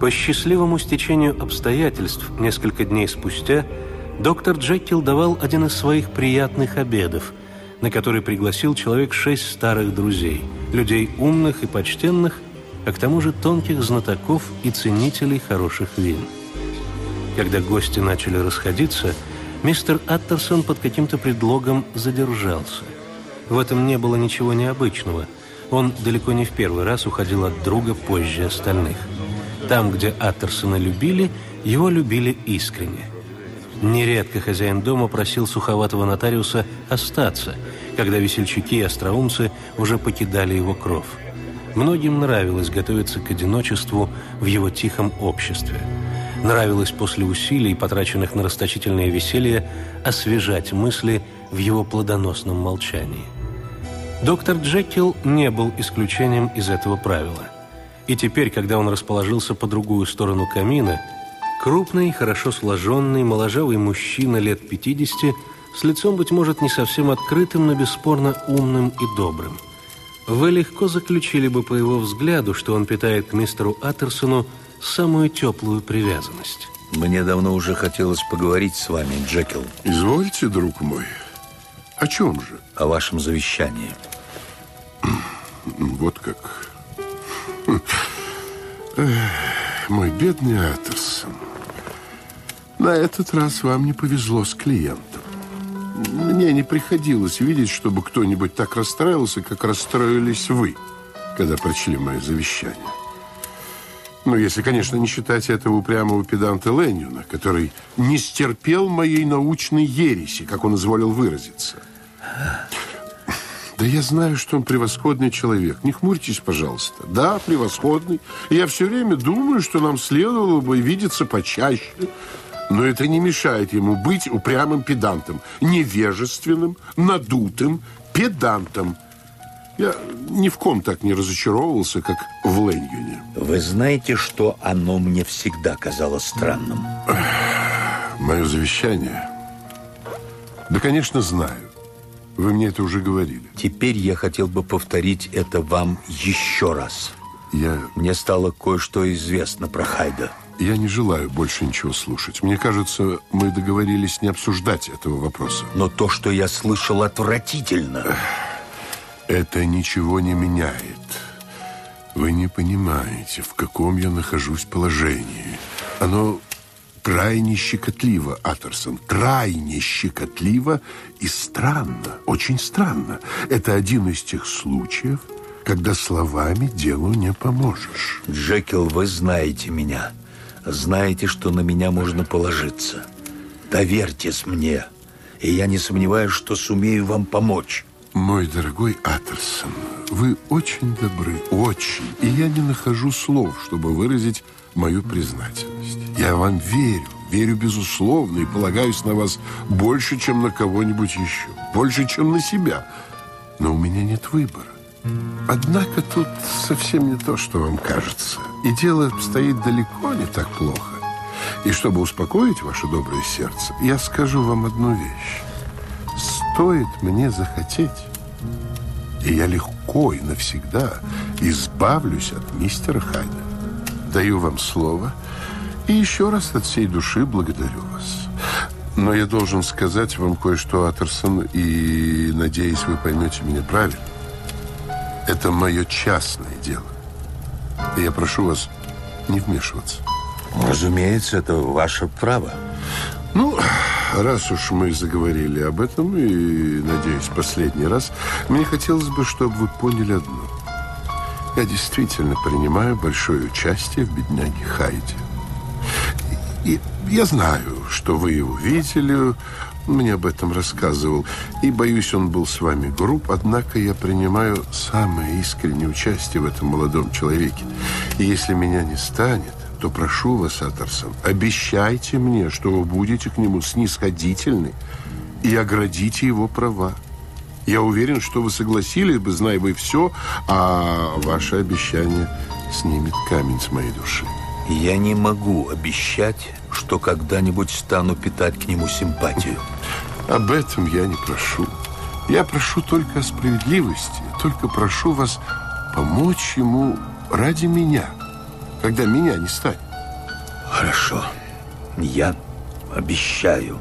По счастливому стечению обстоятельств несколько дней спустя доктор Джекил давал один из своих приятных обедов, на который пригласил человек шесть старых друзей, людей умных и почтенных, а к тому же тонких знатоков и ценителей хороших вин. Когда гости начали расходиться, мистер Аттерсон под каким-то предлогом задержался. В этом не было ничего необычного. Он далеко не в первый раз уходил от друга позже остальных. Там, где Аттерсона любили, его любили искренне. Нередко хозяин дома просил суховатого нотариуса остаться, когда весельчаки и остроумцы уже покидали его кров. Многим нравилось готовиться к одиночеству в его тихом обществе. Нравилось после усилий, потраченных на расточительное веселье, освежать мысли в его плодоносном молчании. Доктор Джекил не был исключением из этого правила. И теперь, когда он расположился по другую сторону камина, крупный, хорошо сложенный, моложавый мужчина лет 50 с лицом, быть может, не совсем открытым, но бесспорно умным и добрым – вы легко заключили бы по его взгляду, что он питает к мистеру Аттерсону самую теплую привязанность. Мне давно уже хотелось поговорить с вами, Джекил. Извольте, друг мой. О чем же? О вашем завещании. Вот как. Мой бедный Аттерсон. На этот раз вам не повезло с клиентом. Мне не приходилось видеть, чтобы кто-нибудь так расстроился, как расстроились вы, когда прочли мое завещание. Ну, если, конечно, не считать этого упрямого педанта Ленюна, который не стерпел моей научной ереси, как он изволил выразиться. Да я знаю, что он превосходный человек. Не хмурьтесь, пожалуйста. Да, превосходный. Я все время думаю, что нам следовало бы видеться почаще, но это не мешает ему быть упрямым педантом, невежественным, надутым педантом. Я ни в ком так не разочаровывался, как в Лэньюне. Вы знаете, что оно мне всегда казалось странным? Мое завещание? Да, конечно, знаю. Вы мне это уже говорили. Теперь я хотел бы повторить это вам еще раз. Я... Мне стало кое-что известно про Хайда. Я не желаю больше ничего слушать. Мне кажется, мы договорились не обсуждать этого вопроса. Но то, что я слышал, отвратительно. Это ничего не меняет. Вы не понимаете, в каком я нахожусь положении. Оно крайне щекотливо, Атерсон, крайне щекотливо и странно, очень странно. Это один из тех случаев, когда словами делу не поможешь. Джекил, вы знаете меня. Знаете, что на меня можно положиться. Доверьтесь мне, и я не сомневаюсь, что сумею вам помочь. Мой дорогой Атерсон, вы очень добры, очень. И я не нахожу слов, чтобы выразить мою признательность. Я вам верю, верю безусловно и полагаюсь на вас больше, чем на кого-нибудь еще. Больше, чем на себя. Но у меня нет выбора. Однако тут совсем не то, что вам кажется. И дело обстоит далеко не так плохо. И чтобы успокоить ваше доброе сердце, я скажу вам одну вещь. Стоит мне захотеть, и я легко и навсегда избавлюсь от мистера Хайда. Даю вам слово и еще раз от всей души благодарю вас. Но я должен сказать вам кое-что, Атерсон, и надеюсь, вы поймете меня правильно. Это мое частное дело. И я прошу вас не вмешиваться. Разумеется, это ваше право. Ну, раз уж мы заговорили об этом, и, надеюсь, последний раз, мне хотелось бы, чтобы вы поняли одно. Я действительно принимаю большое участие в бедняге Хайде. И я знаю, что вы его видели, мне об этом рассказывал. И, боюсь, он был с вами груб, однако я принимаю самое искреннее участие в этом молодом человеке. И если меня не станет, то прошу вас, Атерсон, обещайте мне, что вы будете к нему снисходительны и оградите его права. Я уверен, что вы согласились бы, зная вы все, а ваше обещание снимет камень с моей души. Я не могу обещать, что когда-нибудь стану питать к нему симпатию. Об этом я не прошу. Я прошу только о справедливости, только прошу вас помочь ему ради меня, когда меня не станет. Хорошо. Я обещаю.